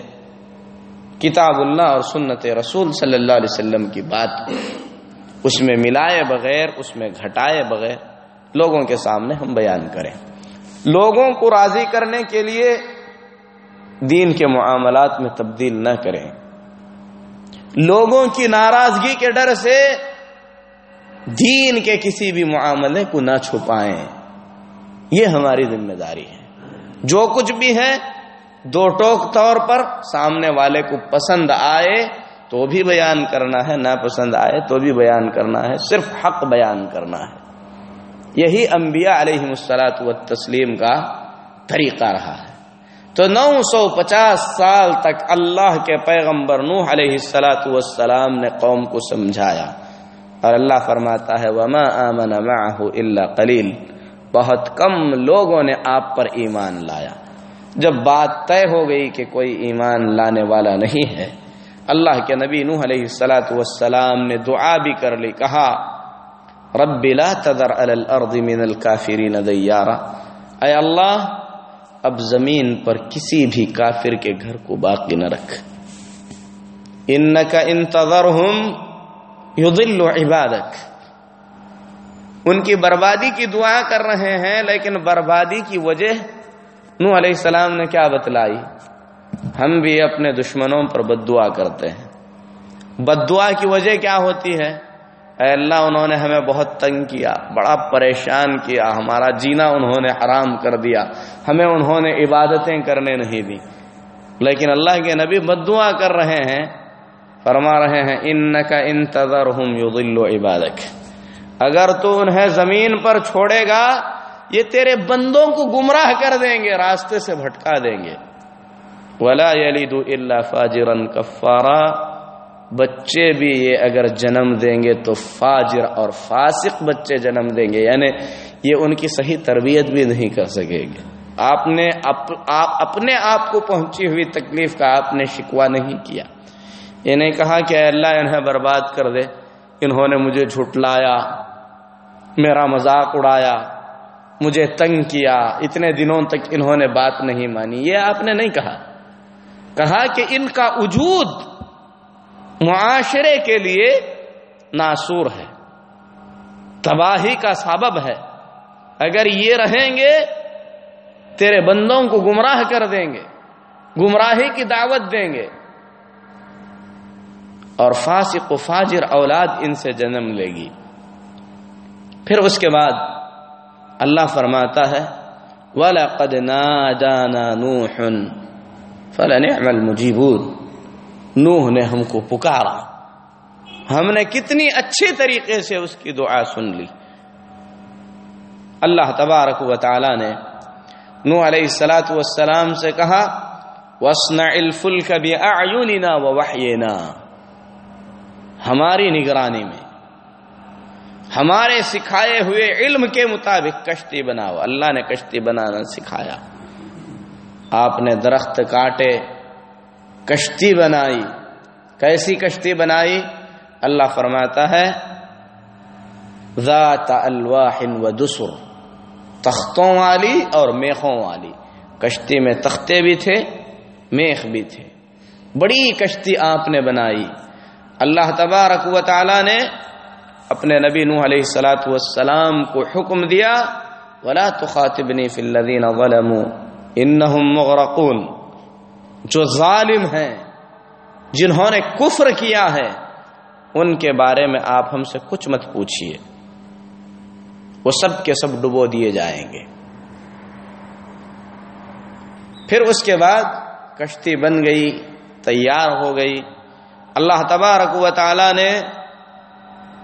کتاب اللہ اور سنت رسول صلی اللہ علیہ وسلم کی بات اس میں ملائے بغیر، اس میں گھٹائے بغیر لوگوں کے سامنے ہم بیان کریں۔ لوگوں کو راضی کرنے کے لیے دین کے معاملات میں تبدیل نہ کریں۔ لوگوں کی ناراضگی کے ڈر سے دین کے کسی بھی معاملے کو نہ چھپائیں۔ یہ ہماری ذمہ داری ہے۔ جو کچھ بھی ہے، دو ٹوک طور پر سامنے والے کو پسند آئے تو بھی بیان کرنا ہے، نہ پسند آئے تو بھی بیان کرنا ہے۔ صرف حق بیان کرنا ہے۔ یہی انبیاء علیہ مسلاط و تسلیم کا طریقہ رہا ہے۔ تو نو سو پچاس سال تک اللہ کے پیغمبر نوح علیہ السلاۃ والسلام نے قوم کو سمجھایا اور اللہ فرماتا ہے، وما آمن معه الا قلیل بہت کم لوگوں نے آپ پر ایمان لایا۔ جب بات طے ہو گئی کہ کوئی ایمان لانے والا نہیں ہے، اللہ کے نبی نوح علیہ السلاۃ والسلام نے دعا بھی کر لی، کہا، رب لا تذر علی الارض من الكافرین دیارا اے اللہ اب زمین پر کسی بھی کافر کے گھر کو باقی نہ رکھ۔ انکا انتظرہم یضل عبادک۔ ان کی بربادی کی دعا کر رہے ہیں، لیکن بربادی کی وجہ نو علیہ السلام نے کیا بتلائی؟ ہم بھی اپنے دشمنوں پر بد دعا کرتے ہیں۔ بد دعا کی وجہ کیا ہوتی ہے؟ اے اللہ، انہوں نے ہمیں بہت تنگ کیا، بڑا پریشان کیا، ہمارا جینا انہوں نے حرام کر دیا، ہمیں انہوں نے عبادتیں کرنے نہیں دی۔ لیکن اللہ کے نبی بد دعا کر رہے ہیں، فرما رہے ہیں ان کا انتظر ہوں عبادت اگر تو انہیں زمین پر چھوڑے گا، یہ تیرے بندوں کو گمراہ کر دیں گے، راستے سے بھٹکا دیں گے۔ ولا یلید الا فاجرا کفارا بچے بھی یہ اگر جنم دیں گے تو فاجر اور فاسق بچے جنم دیں گے یعنی یہ ان کی صحیح تربیت بھی نہیں کر سکے گے۔ آپ نے اپنے آپ کو پہنچی ہوئی تکلیف کا آپ نے شکوا نہیں کیا۔ یہ نہیں کہا کہ اللہ انہیں برباد کر دے، انہوں نے مجھے جھٹلایا، میرا مذاق اڑایا، مجھے تنگ کیا، اتنے دنوں تک انہوں نے بات نہیں مانی۔ یہ آپ نے نہیں کہا۔ کہا کہ ان کا وجود معاشرے کے لیے ناسور ہے۔ تباہی کا سبب ہے۔ اگر یہ رہیں گے، تیرے بندوں کو گمراہ کر دیں گے، گمراہی کی دعوت دیں گے۔ اور فاسق و فاجر اولاد ان سے جنم لے گی۔ پھر اس کے بعد اللہ فرماتا ہے، وَلَقَدْ نَادَانَا نُوحٌ فَلَنِعْمَ الْمُجِيبُونَ۔ نوح نے ہم کو پکارا۔ ہم نے کتنی اچھی طریقے سے اس کی دعا سن لی۔ اللہ تبارک و تعالی نے نو علیہ السلاۃ والسلام سے کہا وسنا الفل کبھی آیونینا و ہماری نگرانی میں، ہمارے سکھائے ہوئے علم کے مطابق کشتی بناؤ۔ اللہ نے کشتی بنانا سکھایا۔ آپ نے درخت کاٹے۔ کشتی بنائی۔ کیسی کشتی بنائی؟ اللہ فرماتا ہے، ذات الواح و دسر، تختوں والی اور میخوں والی۔ کشتی میں تختے بھی تھے، میخ بھی تھے۔ بڑی کشتی آپ نے بنائی۔ اللہ تبارک و تعالی نے اپنے نبی نوح علیہ السلاۃ والسلام کو حکم دیا، ولا تخاطبنی فی الذین ظلموا انہم مغرقون۔ جو ظالم ہیں، جنہوں نے کفر کیا ہے، ان کے بارے میں آپ ہم سے کچھ مت پوچھیے وہ سب کے سب ڈبو دیے جائیں گے۔ پھر اس کے بعد کشتی بن گئی، تیار ہو گئی۔ اللہ تبارک و تعالی نے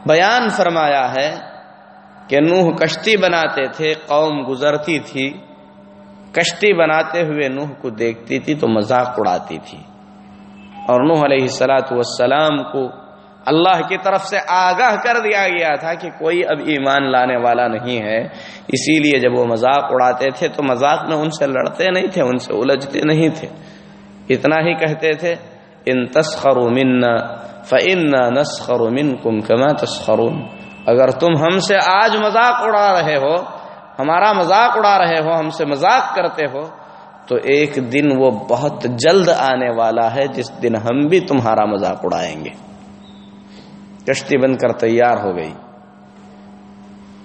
بیان فرمایا ہے کہ نوح کشتی بناتے تھے، قوم گزرتی تھی۔ کشتی بناتے ہوئے نوح کو دیکھتی تھی تو مذاق اڑاتی تھی۔ اور نوح علیہ السلاۃ والسلام کو اللہ کی طرف سے آگاہ کر دیا گیا تھا کہ کوئی اب ایمان لانے والا نہیں ہے۔ اسی لیے جب وہ مذاق اڑاتے تھے تو مذاق میں ان سے لڑتے نہیں تھے، ان سے الجھتے نہیں تھے۔ اتنا ہی کہتے تھے، ان تسخروا منا فإنا نسخر منكم كما تسخرون۔ اگر تم ہم سے آج مذاق اڑا رہے ہو ہمارا مذاق اڑا رہے ہو، ہم سے مذاق کرتے ہو، تو ایک دن وہ بہت جلد آنے والا ہے، جس دن ہم بھی تمہارا مذاق اڑائیں گے۔ کشتی بن کر تیار ہو گئی۔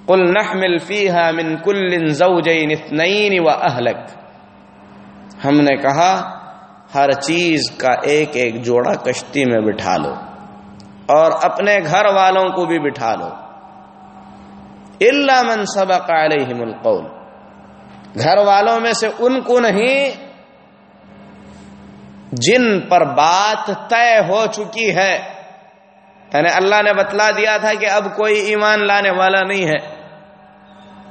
قل نحمل فيها من كل زوجين اثنين واهلك ہم نے کہا، ہر چیز کا ایک ایک جوڑا کشتی میں بٹھا لو اور اپنے گھر والوں کو بھی بٹھا لو۔ الا من سبق عليهم القول۔ گھر والوں میں سے ان کو نہیں جن پر بات طے ہو چکی ہے۔ یعنی اللہ نے بتلا دیا تھا کہ اب کوئی ایمان لانے والا نہیں ہے۔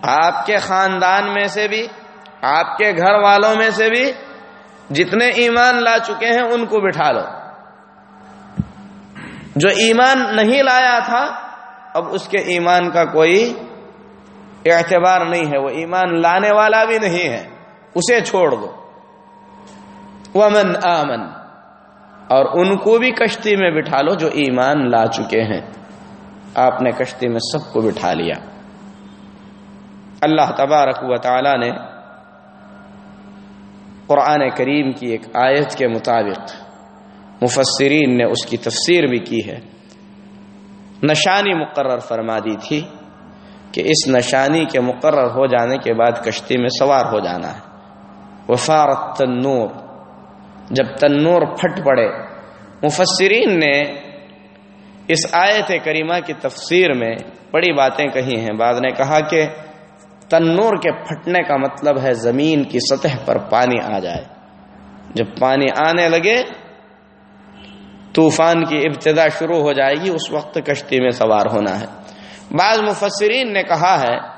آپ کے خاندان میں سے بھی، آپ کے گھر والوں میں سے بھی جتنے ایمان لا چکے ہیں، ان کو بٹھا لو۔ جو ایمان نہیں لایا تھا، اب اس کے ایمان کا کوئی اعتبار نہیں ہے، وہ ایمان لانے والا بھی نہیں ہے۔ اسے چھوڑ دو۔ ومن آمن۔ اور ان کو بھی کشتی میں بٹھا لو جو ایمان لا چکے ہیں۔ آپ نے کشتی میں سب کو بٹھا لیا۔ اللہ تبارک و تعالی نے قرآن کریم کی ایک آیت کے مطابق مفسرین نے اس کی تفسیر بھی کی ہے۔ نشانی مقرر فرما دی تھی۔ کہ اس نشانی کے مقرر ہو جانے کے بعد کشتی میں سوار ہو جانا ہے۔ وفارت تنور۔ جب تنور پھٹ پڑے، مفسرین نے اس آیت کریمہ کی تفسیر میں بڑی باتیں کہی ہیں۔ بعد نے کہا کہ تنور کے پھٹنے کا مطلب ہے زمین کی سطح پر پانی آ جائے۔ جب پانی آنے لگے، طوفان کی ابتدا شروع ہو جائے گی، اس وقت کشتی میں سوار ہونا ہے۔ بعض مفسرین نے کہا ہے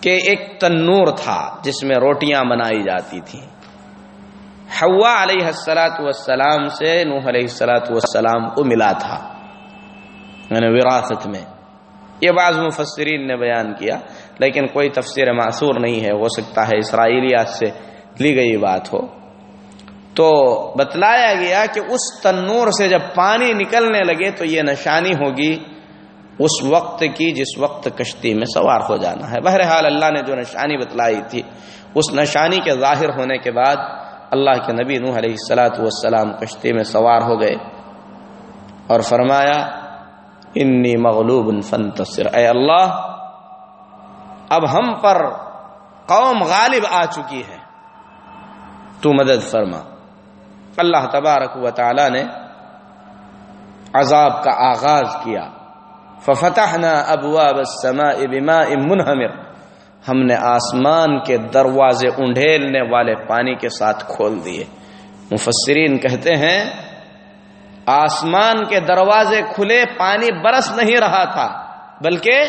کہ ایک تنور تھا جس میں روٹیاں بنائی جاتی تھیں۔ ہوا علیہ السلاۃ والسلام سے نوح علیہ السلاۃ والسلام کو ملا تھا۔ یعنی وراثت میں۔ یہ بعض مفسرین نے بیان کیا، لیکن کوئی تفسیر معصور نہیں ہے، ہو سکتا ہے اسرائیلیات سے لی گئی بات ہو۔ تو بتلایا گیا کہ اس تنور سے جب پانی نکلنے لگے تو یہ نشانی ہوگی۔ اس وقت کی جس وقت کشتی میں سوار ہو جانا ہے۔ بہرحال اللہ نے جو نشانی بتلائی تھی، اس نشانی کے ظاہر ہونے کے بعد اللہ کے نبی نوح علیہ السلاۃ والسلام کشتی میں سوار ہو گئے اور فرمایا، انی مغلوب فنتصر اے اللہ، اب ہم پر قوم غالب آ چکی ہے۔ تو مدد فرما۔ اللہ تبارک و تعالی نے عذاب کا آغاز کیا۔ ففتحنا ابواب السماء بماء منہمر۔ ہم نے آسمان کے دروازے انڈھیلنے والے پانی کے ساتھ کھول دیے۔ مفسرین کہتے ہیں، آسمان کے دروازے کھلے پانی برس نہیں رہا تھا، بلکہ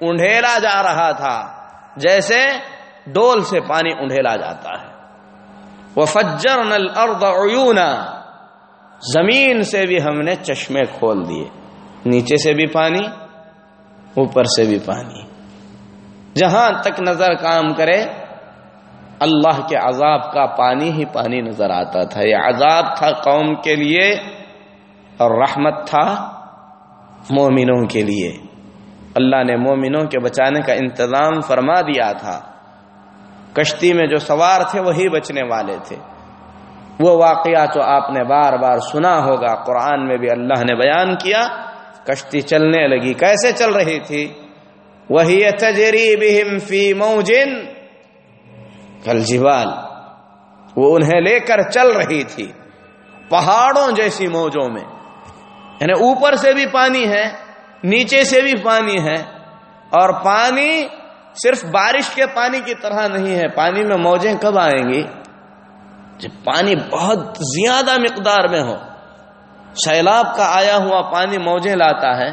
انڈھیلا جا رہا تھا، جیسے ڈول سے پانی انڈھیلا جاتا ہے۔ وہ فجر نل زمین سے بھی ہم نے چشمے کھول دیے۔ نیچے سے بھی پانی، اوپر سے بھی پانی۔ جہاں تک نظر کام کرے، اللہ کے عذاب کا پانی ہی پانی نظر آتا تھا۔ یہ عذاب تھا قوم کے لیے اور رحمت تھا مومنوں کے لیے۔ اللہ نے مومنوں کے بچانے کا انتظام فرما دیا تھا۔ کشتی میں جو سوار تھے، وہی بچنے والے تھے۔ وہ واقعہ تو آپ نے بار بار سنا ہوگا۔ قرآن میں بھی اللہ نے بیان کیا۔ کشتی چلنے لگی۔ کیسے چل رہی تھی؟ وہی تجریب فی موجن۔ کل وہ انہیں لے کر چل رہی تھی۔ پہاڑوں جیسی موجوں میں۔ یعنی اوپر سے بھی پانی ہے، نیچے سے بھی پانی ہے۔ اور پانی صرف بارش کے پانی کی طرح نہیں ہے۔ پانی میں موجیں کب آئیں گی؟ جب پانی بہت زیادہ مقدار میں ہو۔ سیلاب کا آیا ہوا پانی موجیں لاتا ہے۔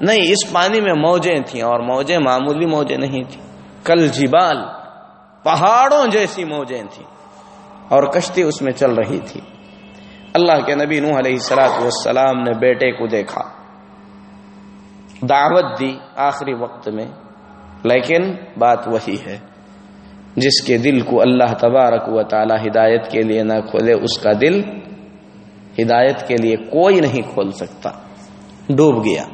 نہیں، اس پانی میں موجیں تھیں اور موجیں معمولی موجیں نہیں تھیں۔ کل جبال، پہاڑوں جیسی موجیں تھیں اور کشتی اس میں چل رہی تھی۔ اللہ کے نبی نوح علیہ السلاط والسلام نے بیٹے کو دیکھا۔ دعوت دی آخری وقت میں، لیکن بات وہی ہے، جس کے دل کو اللہ تبارک و تعالی ہدایت کے لیے نہ کھولے، اس کا دل ہدایت کے لیے کوئی نہیں کھول سکتا۔ ڈوب گیا۔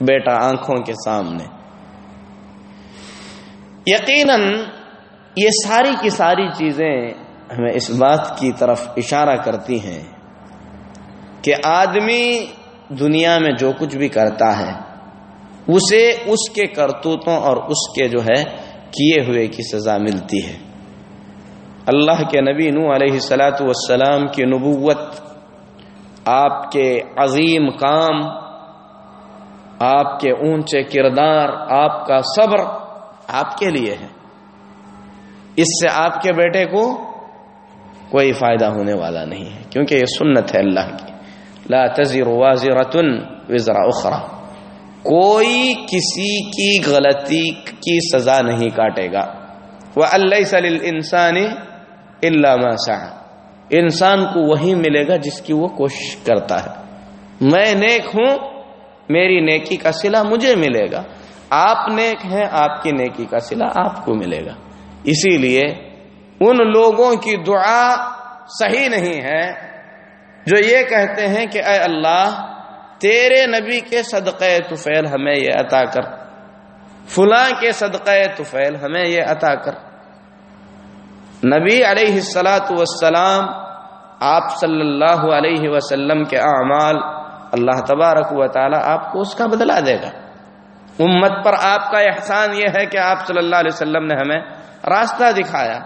بیٹا آنکھوں کے سامنے۔ یقیناً یہ ساری کی ساری چیزیں ہمیں اس بات کی طرف اشارہ کرتی ہیں کہ آدمی دنیا میں جو کچھ بھی کرتا ہے، اسے اس کے کرتوتوں اور اس کے جو ہے کیے ہوئے کی سزا ملتی ہے۔ اللہ کے نبی نو علیہ سلاۃ والسلام کی نبوت آپ کے عظیم کام، آپ کے اونچے کردار، آپ کا صبر آپ کے لیے ہے۔ اس سے آپ کے بیٹے کو کوئی فائدہ ہونے والا نہیں ہے، کیونکہ یہ سنت ہے اللہ کی۔ لا تزر وازرة وزر اخرى۔ کوئی کسی کی غلطی کی سزا نہیں کاٹے گا۔ وہ اللہ سل انسان اللہ انسان کو وہی ملے گا جس کی وہ کوشش کرتا ہے۔ میں نیک ہوں، میری نیکی کا سلا مجھے ملے گا۔ آپ نیک ہیں، آپ کی نیکی کا سلا آپ کو ملے گا۔ اسی لیے ان لوگوں کی دعا صحیح نہیں ہے جو یہ کہتے ہیں کہ اے اللہ، تیرے نبی کے صدقے توفیل ہمیں یہ عطا کر۔ فلاں کے صدقے توفیل ہمیں یہ عطا کر۔ نبی علیہ السلاۃ والسلام آپ صلی اللہ علیہ وسلم کے اعمال اللہ تبارک و تعالی آپ کو اس کا بدلا دے گا۔ امت پر آپ کا احسان یہ ہے کہ آپ صلی اللہ علیہ وسلم نے ہمیں راستہ دکھایا۔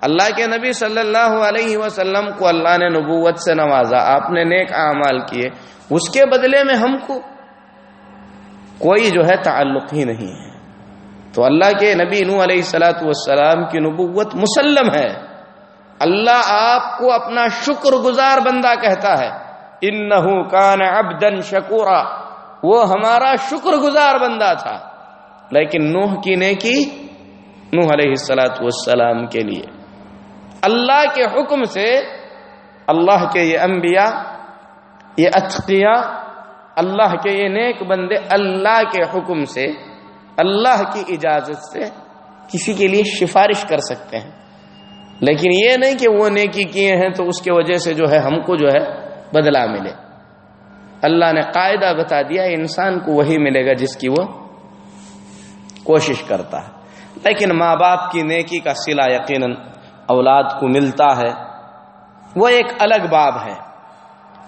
اللہ کے نبی صلی اللہ علیہ وسلم کو اللہ نے نبوت سے نوازا، آپ نے نیک اعمال کیے۔ اس کے بدلے میں ہم کو کوئی جو ہے تعلق ہی نہیں ہے۔ تو اللہ کے نبی نو علیہ السلاۃ والسلام کی نبوت مسلم ہے۔ اللہ آپ کو اپنا شکر گزار بندہ کہتا ہے۔ ان کان ابدن شکورا۔ وہ ہمارا شکر گزار بندہ تھا۔ لیکن نوح کی نیکی نوح علیہ السلاۃ والسلام کے لیے۔ اللہ کے حکم سے اللہ کے یہ انبیاء، یہ اتقیاء، اللہ کے یہ نیک بندے اللہ کے حکم سے، اللہ کی اجازت سے کسی کے لیے سفارش کر سکتے ہیں۔ لیکن یہ نہیں کہ وہ نیکی کیے ہیں تو اس کی وجہ سے جو ہے ہم کو جو ہے بدلہ ملے۔ اللہ نے قاعدہ بتا دیا، انسان کو وہی ملے گا جس کی وہ کوشش کرتا ہے۔ لیکن ماں باپ کی نیکی کا سلا یقیناً اولاد کو ملتا ہے۔ وہ ایک الگ باب ہے۔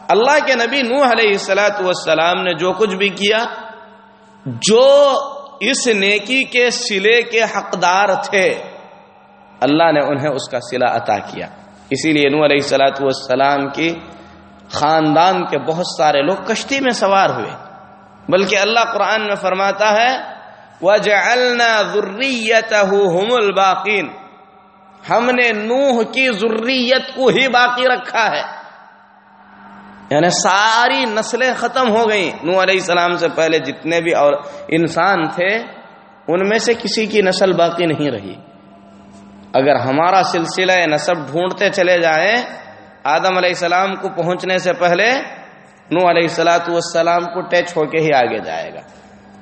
اللہ کے نبی نوح علیہ السلاۃ والسلام نے جو کچھ بھی کیا، جو اس نیکی کے سلے کے حقدار تھے۔ اللہ نے انہیں اس کا سلا عطا کیا۔ اسی لیے نو علیہ السلاۃ والسلام کی خاندان کے بہت سارے لوگ کشتی میں سوار ہوئے۔ بلکہ اللہ قرآن میں فرماتا ہے، وَجَعَلْنَا هُمُ الْبَاقِينَ۔ ہم نے نوح کی ضروریت کو ہی باقی رکھا ہے۔ یعنی ساری نسلیں ختم ہو گئیں۔ نوح علیہ السلام سے پہلے جتنے بھی اور انسان تھے، ان میں سے کسی کی نسل باقی نہیں رہی۔ اگر ہمارا سلسلہ نصب ڈھونڈتے چلے جائیں، آدم علیہ السلام کو پہنچنے سے پہلے نو علیہ السلاۃ والسلام کو ٹچ ہو کے ہی آگے جائے گا۔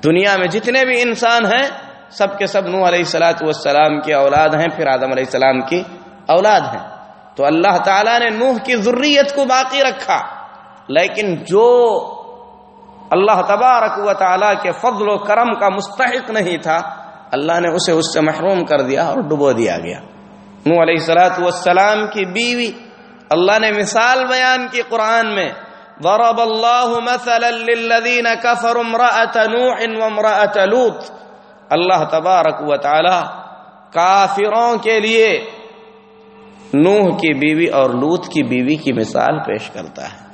دنیا میں جتنے بھی انسان ہیں، سب کے سب نو علیہ السلاۃ والسلام کی اولاد ہیں، پھر آدم علیہ السلام کی اولاد ہیں۔ تو اللہ تعالیٰ نے نوح کی ضروریت کو باقی رکھا۔ لیکن جو اللہ تبارک و تعالیٰ کے فضل و کرم کا مستحق نہیں تھا اللہ نے اسے اس سے محروم کر دیا اور ڈبو دیا گیا۔ نو علیہ السلاۃ والسلام کی بیوی اللہ نے مثال بیان کی قرآن میں، ضرب اللہ مثلا للذین کفروا امرأة نوح وامرأة لوط اللہ تبارک و تعالی کافروں کے لیے نوح کی بیوی اور لوت کی بیوی کی مثال پیش کرتا ہے۔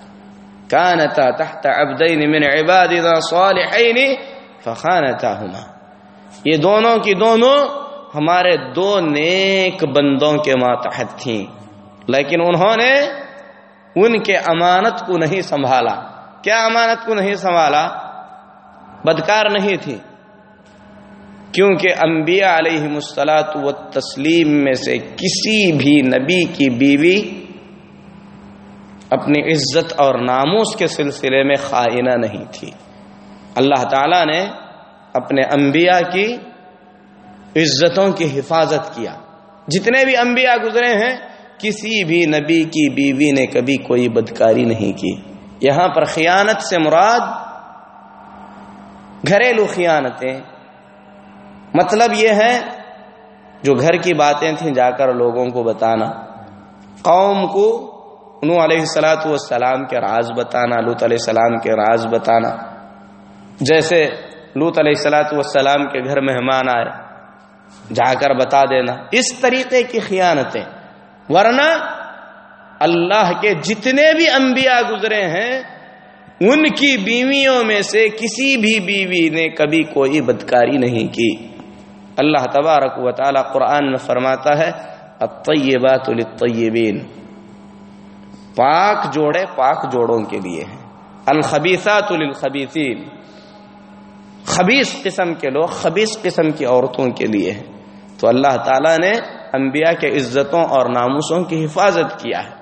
كانتا تحت عبدين من عبادنا صالحين فخانتاهما یہ دونوں کی دونوں ہمارے دو نیک بندوں کے ماتحت تھیں۔ لیکن انہوں نے ان کے امانت کو نہیں سنبھالا۔ کیا امانت کو نہیں سنبھالا؟ بدکار نہیں تھی۔ کیونکہ انبیاء علیہ مسلاط و تسلیم میں سے کسی بھی نبی کی بیوی اپنی عزت اور ناموس کے سلسلے میں خائنہ نہیں تھی۔ اللہ تعالی نے اپنے انبیاء کی عزتوں کی حفاظت کیا۔ جتنے بھی انبیاء گزرے ہیں، کسی بھی نبی کی بیوی نے کبھی کوئی بدکاری نہیں کی۔ یہاں پر خیانت سے مراد گھریلو خیانتیں۔ مطلب یہ ہے، جو گھر کی باتیں تھیں، جا کر لوگوں کو بتانا۔ قوم کو انہوں علیہ السلاۃ والسلام کے راز بتانا لوت علیہ السلام کے راز بتانا۔ جیسے لوت علیہ السلاۃ والسلام کے گھر مہمان آئے۔ جا کر بتا دینا۔ اس طریقے کی خیانتیں۔ ورنہ اللہ کے جتنے بھی انبیاء گزرے ہیں، ان کی بیویوں میں سے کسی بھی بیوی نے کبھی کوئی بدکاری نہیں کی۔ اللہ تبارک و تعالی قرآن میں فرماتا ہے، الطیبات للطیبین۔ پاک جوڑے پاک جوڑوں کے لیے ہیں۔ الخبیثات للخبیثین۔ خبیص قسم کے لوگ خبیص قسم کی عورتوں کے لیے ہیں۔ تو اللہ تعالیٰ نے انبیاء کے عزتوں اور ناموسوں کی حفاظت کیا ہے۔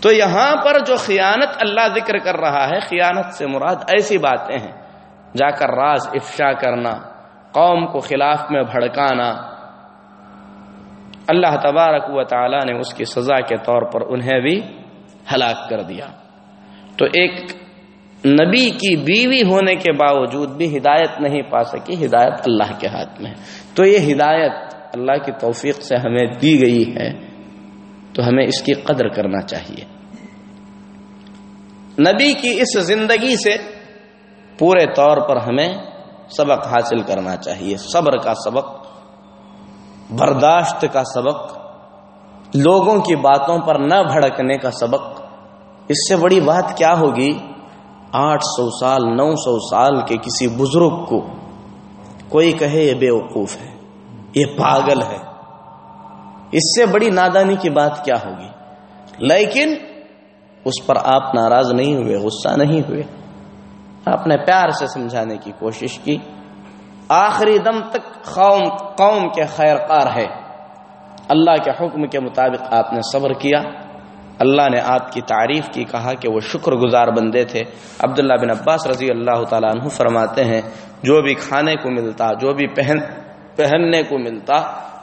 تو یہاں پر جو خیانت اللہ ذکر کر رہا ہے، خیانت سے مراد ایسی باتیں ہیں۔ جا کر راز افشا کرنا، قوم کو خلاف میں بھڑکانا۔ اللہ تبارک و تعالی نے اس کی سزا کے طور پر انہیں بھی ہلاک کر دیا۔ تو ایک نبی کی بیوی ہونے کے باوجود بھی ہدایت نہیں پا سکی، ہدایت اللہ کے ہاتھ میں۔ تو یہ ہدایت اللہ کی توفیق سے ہمیں دی گئی ہے، تو ہمیں اس کی قدر کرنا چاہیے۔ نبی کی اس زندگی سے پورے طور پر ہمیں سبق حاصل کرنا چاہیے۔ صبر کا سبق، برداشت کا سبق، لوگوں کی باتوں پر نہ بھڑکنے کا سبق۔ اس سے بڑی بات کیا ہوگی؟ آٹھ سو سال، نو سو سال کے کسی بزرگ کو کوئی کہے یہ بے وقوف ہے، یہ پاگل ہے۔ اس سے بڑی نادانی کی بات کیا ہوگی؟ لیکن اس پر آپ ناراض نہیں ہوئے، غصہ نہیں ہوئے۔ آپ نے پیار سے سمجھانے کی کوشش کی۔ آخری دم تک قوم قوم کے خیر کار ہے۔ اللہ کے حکم کے مطابق آپ نے صبر کیا۔ اللہ نے آپ کی تعریف کی، کہا کہ وہ شکر گزار بندے تھے۔ عبداللہ بن عباس رضی اللہ تعالیٰ عنہ فرماتے ہیں، جو بھی کھانے کو ملتا، جو بھی پہن، پہننے کو ملتا،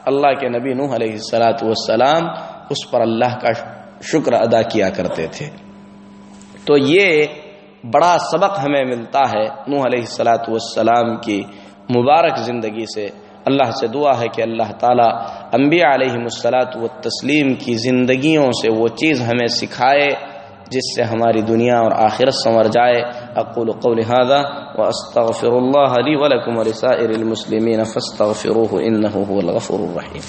اللہ کے نبی نوح علیہ السلاۃ والسلام اس پر اللہ کا شکر ادا کیا کرتے تھے۔ تو یہ بڑا سبق ہمیں ملتا ہے نوح علیہ السلاۃ والسلام کی مبارک زندگی سے۔ اللہ سے دعا ہے کہ اللہ تعالیٰ انبیاء علیہ مسلاط و تسلیم کی زندگیوں سے وہ چیز ہمیں سکھائے، جس سے ہماری دنیا اور آخرت سنور جائے۔ اقول قول هذا واستغفر الله لي ولكم ولسائر المسلمين فاستغفروه انه هو الغفور الرحيم